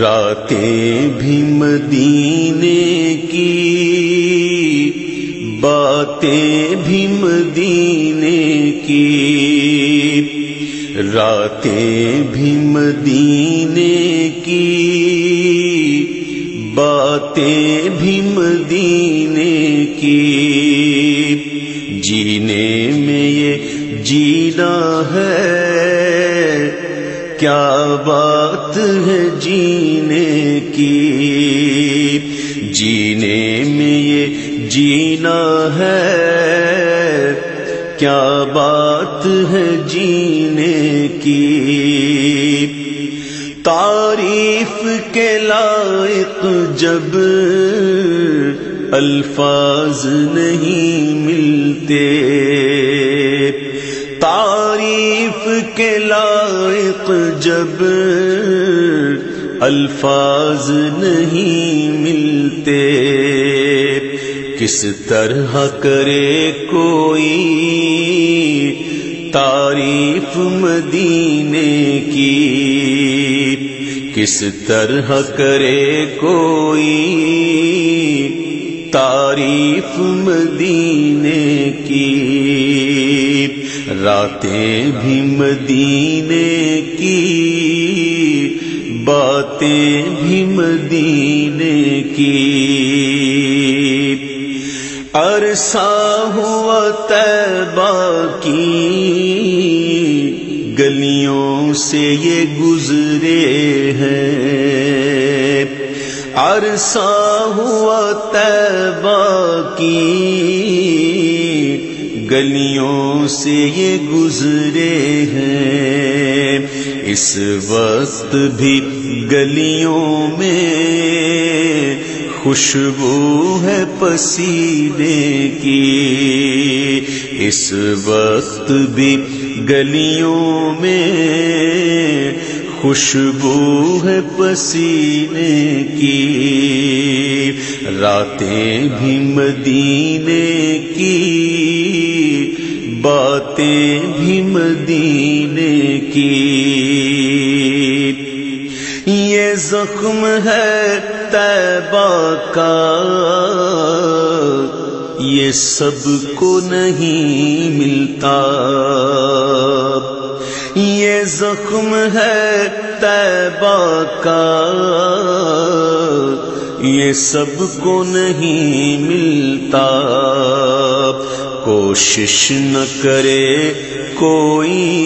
راتیں بھی مدینے کی، باتیں بھی مدینے کی۔ راتیں بھی مدینے کی، باتیں بھی مدینے کی۔ جینے میں یہ جینا ہے کیا بات ہے جینے کی؟ جینے میں یہ جینا ہے۔ کیا بات ہے جینے کی؟ تعریف کے لائق جب الفاظ نہیں ملتے۔ تعریف کے لائق جب الفاظ نہیں ملتے کس طرح کرے کوئی تعریف مدینے کی کس طرح کرے کوئی تعریف مدینے کی راتیں بھی مدینے کی، باتیں بھی مدینے کی۔ عرصہ ہوا تیبہ کی، گلیوں سے یہ گزرے ہیں۔ عرصہ ہوا تیبہ کی گلیوں سے یہ گزرے ہیں۔ اس وقت بھی گلیوں میں خوشبو ہے پسینے کی۔ اس وقت بھی گلیوں میں خوشبو ہے پسینے کی۔ راتیں بھی مدینے کی۔ باتیں بھی مدینے کی۔ یہ زخم ہے تیبہ کا۔ یہ سب کو نہیں ملتا۔ یہ زخم ہے تیبہ کا۔ یہ سب کو نہیں ملتا۔ کوشش نہ کرے کوئی۔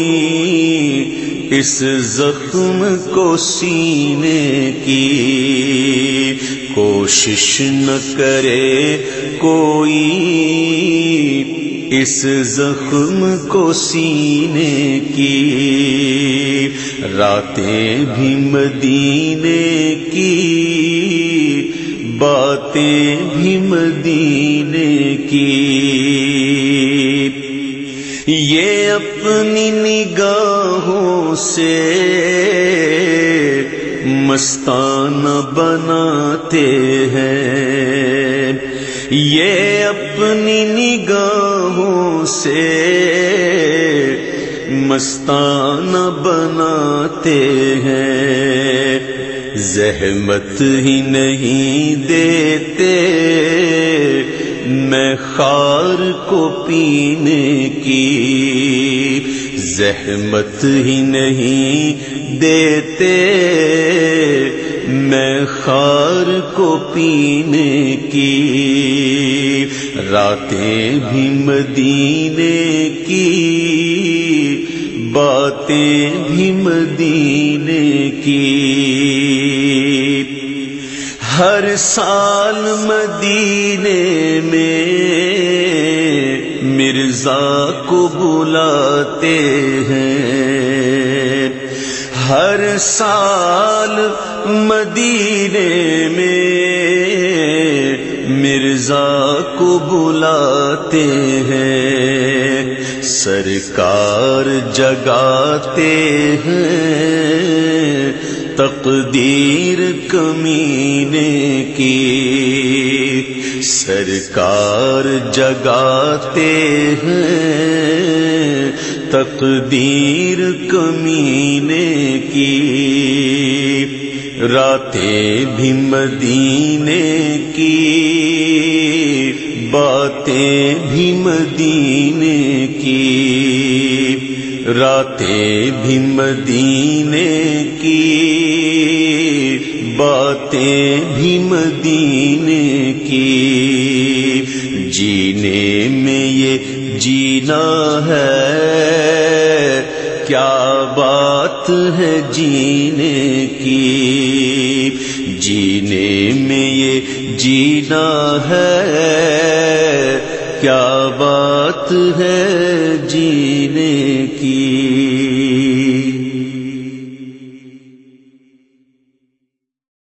اس زخم کو سینے کی۔ کوشش نہ کرے کوئی۔ اس زخم کو سینے کی۔ راتیں بھی مدینے کی۔ باتیں بھی مدینے کی۔ یہ اپنی نگاہوں سے مستان بناتے ہیں۔ یہ اپنی نگاہوں سے مستان بناتے ہیں۔ زحمت ہی نہیں دیتے۔ میں خار کو پینے کی زحمت ہی نہیں دیتے۔ میں خار کو پینے کی راتیں بھی مدینے کی، باتیں بھی مدینے کی۔ ہر سال مدینے میں مرزا کو بلاتے ہیں۔ ہر سال مدینے میں مرزا کو بلاتے ہیں۔ سرکار جگاتے ہیں۔ تقدیر کمینے کی سرکار جگاتے ہیں تقدیر کمینے کی راتیں بھی مدینے کی باتیں بھی مدینے کی راتیں بھی مدینے کی باتیں بھی مدینے کی۔ جینے میں یہ جینا ہے۔ کیا بات ہے جینے کی؟ جینے میں یہ جینا ہے۔ کیا بات ہے جینے کی؟